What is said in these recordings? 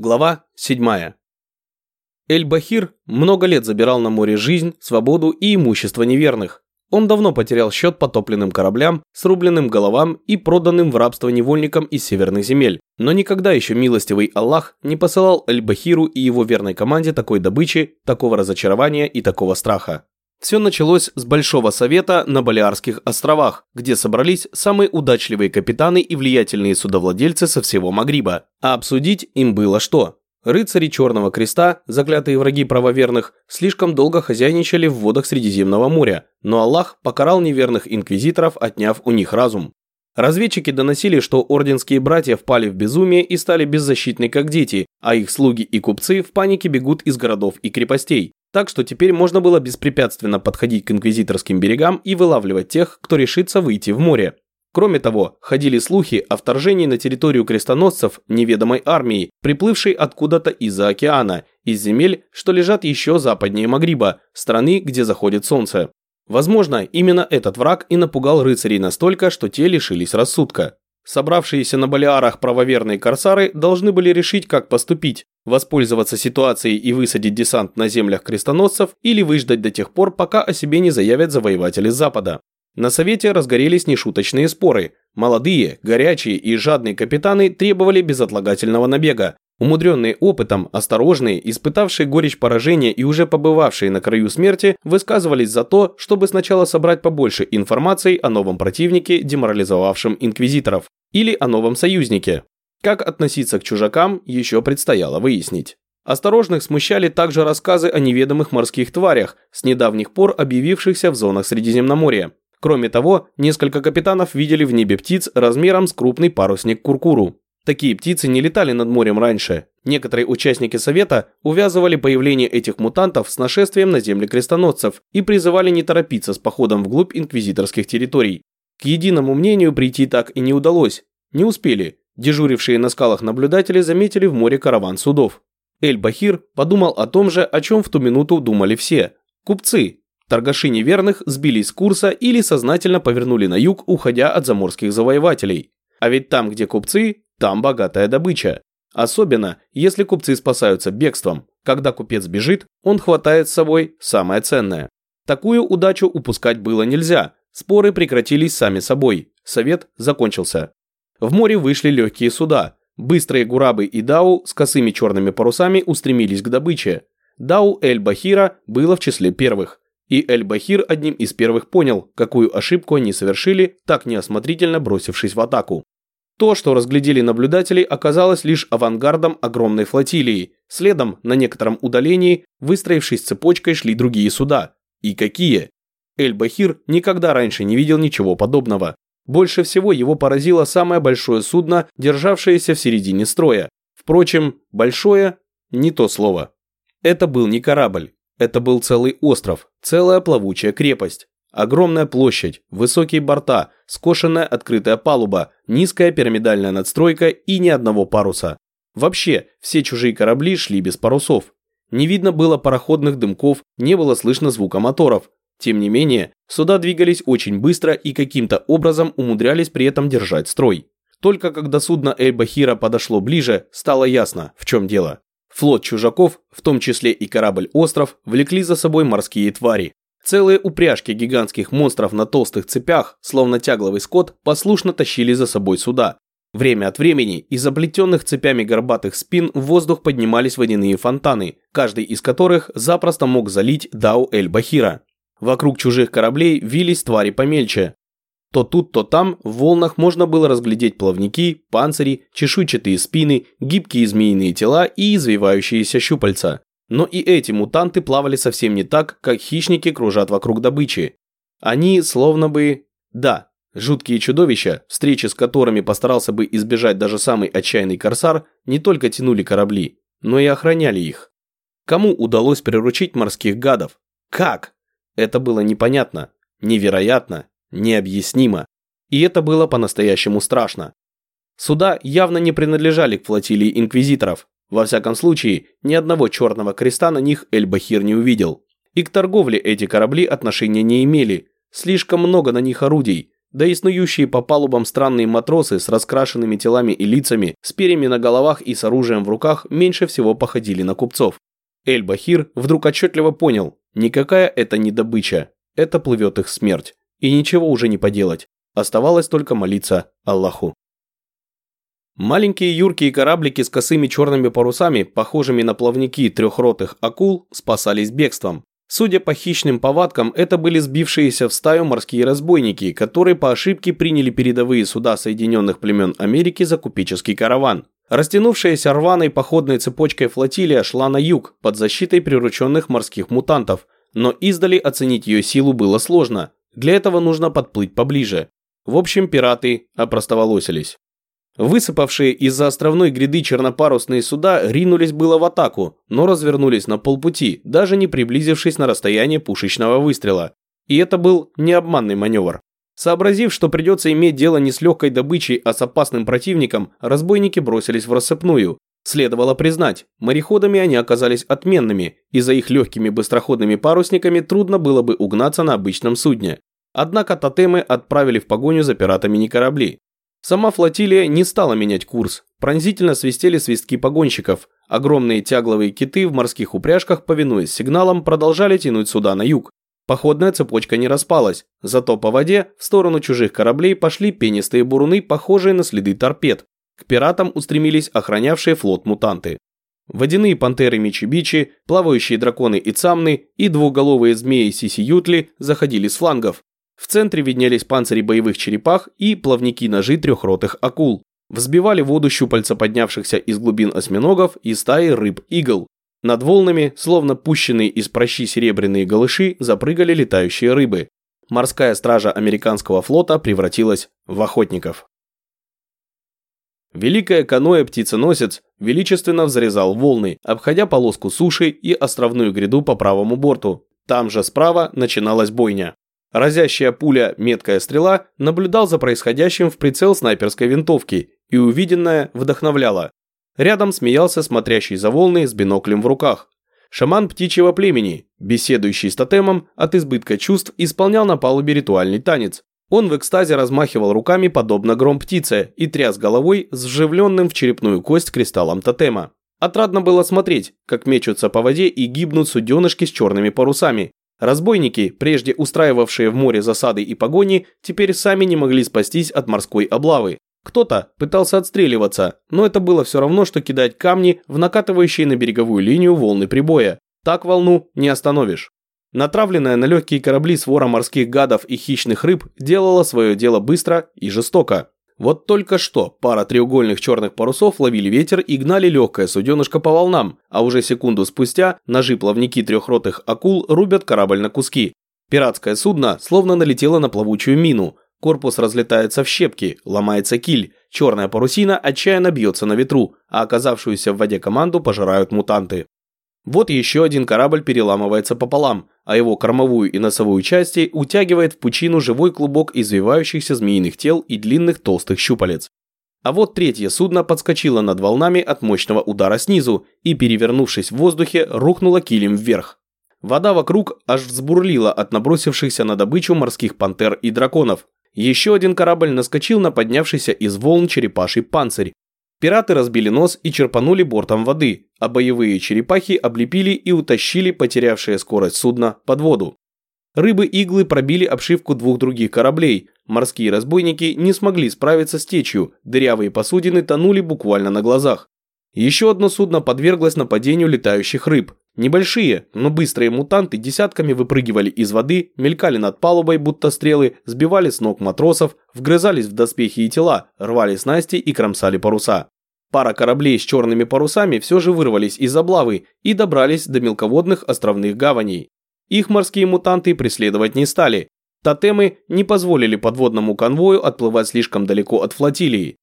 Глава 7. Эль-Бахир много лет забирал на море жизнь, свободу и имущество неверных. Он давно потерял счет потопленным кораблям, срубленным головам и проданным в рабство невольникам из северных земель. Но никогда еще милостивый Аллах не посылал Эль-Бахиру и его верной команде такой добычи, такого разочарования и такого страха. Все началось с Большого Совета на Балиарских островах, где собрались самые удачливые капитаны и влиятельные судовладельцы со всего Магриба. А обсудить им было что? Рыцари Черного Креста, заклятые враги правоверных, слишком долго хозяйничали в водах Средиземного моря, но Аллах покарал неверных инквизиторов, отняв у них разум. Разведчики доносили, что орденские братья впали в безумие и стали беззащитны как дети, а их слуги и купцы в панике бегут из городов и крепостей. Так что теперь можно было беспрепятственно подходить к инквизиторским берегам и вылавливать тех, кто решится выйти в море. Кроме того, ходили слухи о вторжении на территорию крестоносцев неведомой армии, приплывшей откуда-то из-за океана, из земель, что лежат еще западнее Магриба, страны, где заходит солнце. Возможно, именно этот враг и напугал рыцарей настолько, что те лишились рассудка. Собравшиеся на Балиарах правоверные корсары должны были решить, как поступить, воспользоваться ситуацией и высадить десант на землях крестоносцев или выждать до тех пор, пока о себе не заявят завоеватели Запада. На совете разгорелись нешуточные споры. Молодые, горячие и жадные капитаны требовали безотлагательного набега, Умудренные опытом, осторожные, испытавшие горечь поражения и уже побывавшие на краю смерти, высказывались за то, чтобы сначала собрать побольше информации о новом противнике, деморализовавшем инквизиторов, или о новом союзнике. Как относиться к чужакам, еще предстояло выяснить. Осторожных смущали также рассказы о неведомых морских тварях, с недавних пор объявившихся в зонах Средиземноморья. Кроме того, несколько капитанов видели в небе птиц размером с крупный парусник куркуру. Такие птицы не летали над морем раньше. Некоторые участники Совета увязывали появление этих мутантов с нашествием на земли крестоносцев и призывали не торопиться с походом вглубь инквизиторских территорий. К единому мнению прийти так и не удалось. Не успели. Дежурившие на скалах наблюдатели заметили в море караван судов. Эль-Бахир подумал о том же, о чем в ту минуту думали все. Купцы. Торгаши неверных сбились с курса или сознательно повернули на юг, уходя от заморских завоевателей. А ведь там, где купцы, там богатая добыча. Особенно, если купцы спасаются бегством. Когда купец бежит, он хватает с собой самое ценное. Такую удачу упускать было нельзя. Споры прекратились сами собой. Совет закончился. В море вышли легкие суда. Быстрые гурабы и дау с косыми черными парусами устремились к добыче. Дау Эль-Бахира было в числе первых. И Эль-Бахир одним из первых понял, какую ошибку они совершили, так неосмотрительно бросившись в атаку. То, что разглядели наблюдатели, оказалось лишь авангардом огромной флотилии. Следом, на некотором удалении, выстроившись цепочкой, шли другие суда. И какие? Эль-Бахир никогда раньше не видел ничего подобного. Больше всего его поразило самое большое судно, державшееся в середине строя. Впрочем, большое – не то слово. Это был не корабль, это был целый остров, целая плавучая крепость. Огромная площадь, высокие борта, скошенная открытая палуба, низкая пирамидальная надстройка и ни одного паруса. Вообще, все чужие корабли шли без парусов. Не видно было пароходных дымков, не было слышно звука моторов. Тем не менее, суда двигались очень быстро и каким-то образом умудрялись при этом держать строй. Только когда судно Эль-Бахира подошло ближе, стало ясно, в чем дело. Флот чужаков, в том числе и корабль-остров, влекли за собой морские твари. Целые упряжки гигантских монстров на толстых цепях, словно тягловый скот, послушно тащили за собой суда. Время от времени из оплетенных цепями горбатых спин в воздух поднимались водяные фонтаны, каждый из которых запросто мог залить Дау Эль-Бахира. Вокруг чужих кораблей вились твари помельче. То тут, то там в волнах можно было разглядеть плавники, панцири, чешуйчатые спины, гибкие змеиные тела и извивающиеся щупальца. Но и эти мутанты плавали совсем не так, как хищники кружат вокруг добычи. Они словно бы... Да, жуткие чудовища, встречи с которыми постарался бы избежать даже самый отчаянный корсар, не только тянули корабли, но и охраняли их. Кому удалось приручить морских гадов? Как? Это было непонятно, невероятно, необъяснимо. И это было по-настоящему страшно. Суда явно не принадлежали к флотилии инквизиторов, во всяком случае, ни одного черного креста на них Эль-Бахир не увидел. И к торговле эти корабли отношения не имели. Слишком много на них орудий. да и снующие по палубам странные матросы с раскрашенными телами и лицами, с перьями на головах и с оружием в руках меньше всего походили на купцов. Эль-Бахир вдруг отчетливо понял, никакая это не добыча, это плывет их смерть, и ничего уже не поделать, оставалось только молиться Аллаху. Маленькие юркие кораблики с косыми черными парусами, похожими на плавники трехротых акул, спасались бегством. Судя по хищным повадкам, это были сбившиеся в стаю морские разбойники, которые по ошибке приняли передовые суда Соединенных племен Америки за купеческий караван. Растянувшаяся рваной походной цепочкой флотилия шла на юг, под защитой прирученных морских мутантов, но издали оценить ее силу было сложно, для этого нужно подплыть поближе. В общем, пираты опростоволосились. Высыпавшие из-за островной гряды чернопарусные суда ринулись было в атаку, но развернулись на полпути, даже не приблизившись на расстояние пушечного выстрела. И это был не обманный маневр. Сообразив, что придется иметь дело не с легкой добычей, а с опасным противником, разбойники бросились в рассыпную. Следовало признать, мореходами они оказались отменными, и за их легкими быстроходными парусниками трудно было бы угнаться на обычном судне. Однако тотемы отправили в погоню за пиратами не корабли. Сама флотилия не стала менять курс. Пронзительно свистели свистки погонщиков. Огромные тягловые киты в морских упряжках, повинуясь сигналам, продолжали тянуть суда на юг. Походная цепочка не распалась, зато по воде в сторону чужих кораблей пошли пенистые буруны, похожие на следы торпед. К пиратам устремились охранявшие флот мутанты. Водяные пантеры Мичибичи, плавающие драконы и цамны и двуголовые змеи Сисиютли заходили с флангов. В центре виднелись панцири боевых черепах и плавники-ножи трехротых акул. Взбивали воду щупальца поднявшихся из глубин осьминогов и стаи рыб-игл. Над волнами, словно пущенные из прощи серебряные голыши, запрыгали летающие рыбы. Морская стража американского флота превратилась в охотников. Великое каноэ-птиценосец величественно взрезал волны, обходя полоску суши и островную гряду по правому борту. Там же справа начиналась бойня. Разящая пуля «Меткая стрела» наблюдал за происходящим в прицел снайперской винтовки, и увиденное вдохновляло. Рядом смеялся смотрящий за волны с биноклем в руках. Шаман птичьего племени, беседующий с тотемом, от избытка чувств исполнял на палубе ритуальный танец. Он в экстазе размахивал руками, подобно гром птице, и тряс головой с вживленным в черепную кость кристаллом тотема. Отрадно было смотреть, как мечутся по воде и гибнут суденышки с черными парусами, Разбойники, прежде устраивавшие в море засады и погони, теперь сами не могли спастись от морской облавы. Кто-то пытался отстреливаться, но это было все равно, что кидать камни в накатывающие на береговую линию волны прибоя. Так волну не остановишь. Натравленная на легкие корабли свора морских гадов и хищных рыб делала свое дело быстро и жестоко. Вот только что пара треугольных черных парусов ловили ветер и гнали легкое суденышко по волнам, а уже секунду спустя ножи-плавники трехротых акул рубят корабль на куски. Пиратское судно словно налетело на плавучую мину. Корпус разлетается в щепки, ломается киль, черная парусина отчаянно бьется на ветру, а оказавшуюся в воде команду пожирают мутанты. Вот еще один корабль переламывается пополам, а его кормовую и носовую части утягивает в пучину живой клубок извивающихся змеиных тел и длинных толстых щупалец. А вот третье судно подскочило над волнами от мощного удара снизу и, перевернувшись в воздухе, рухнуло килем вверх. Вода вокруг аж взбурлила от набросившихся на добычу морских пантер и драконов. Еще один корабль наскочил на поднявшийся из волн черепаший панцирь, Пираты разбили нос и черпанули бортом воды, а боевые черепахи облепили и утащили потерявшее скорость судно под воду. Рыбы-иглы пробили обшивку двух других кораблей, морские разбойники не смогли справиться с течью, дырявые посудины тонули буквально на глазах. Еще одно судно подверглось нападению летающих рыб. Небольшие, но быстрые мутанты десятками выпрыгивали из воды, мелькали над палубой, будто стрелы, сбивали с ног матросов, вгрызались в доспехи и тела, рвали снасти и кромсали паруса. Пара кораблей с черными парусами все же вырвались из облавы и добрались до мелководных островных гаваней. Их морские мутанты преследовать не стали. Тотемы не позволили подводному конвою отплывать слишком далеко от флотилии.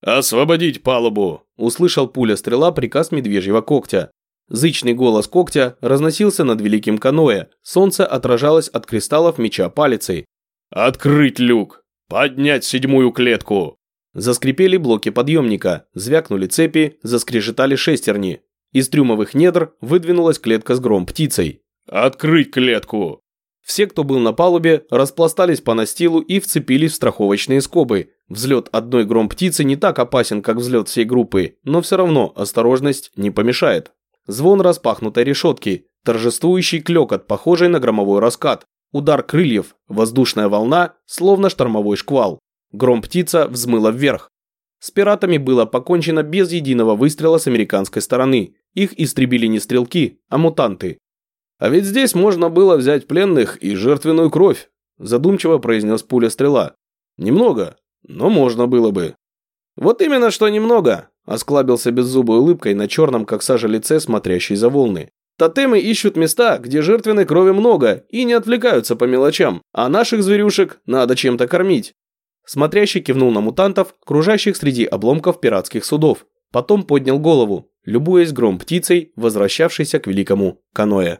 «Освободить палубу!» – услышал пуля-стрела приказ медвежьего когтя. Зычный голос когтя разносился над великим каноэ, солнце отражалось от кристаллов меча палицей. «Открыть люк! Поднять седьмую клетку!» Заскрипели блоки подъемника, звякнули цепи, заскрежетали шестерни. Из трюмовых недр выдвинулась клетка с гром птицей. «Открыть клетку!» Все, кто был на палубе, распластались по настилу и вцепились в страховочные скобы. Взлет одной гром-птицы не так опасен, как взлет всей группы, но все равно осторожность не помешает. Звон распахнутой решетки, торжествующий клекот, похожий на громовой раскат, удар крыльев, воздушная волна, словно штормовой шквал. Гром-птица взмыла вверх. С пиратами было покончено без единого выстрела с американской стороны. Их истребили не стрелки, а мутанты. А ведь здесь можно было взять пленных и жертвенную кровь, задумчиво произнес пуля-стрела. Немного, но можно было бы. Вот именно что немного, осклабился беззубой улыбкой на черном, как сажа лице, смотрящий за волны. Тотемы ищут места, где жертвенной крови много, и не отвлекаются по мелочам, а наших зверюшек надо чем-то кормить. Смотрящий кивнул на мутантов, кружащих среди обломков пиратских судов. Потом поднял голову, любуясь гром птицей, возвращавшейся к великому каноэ.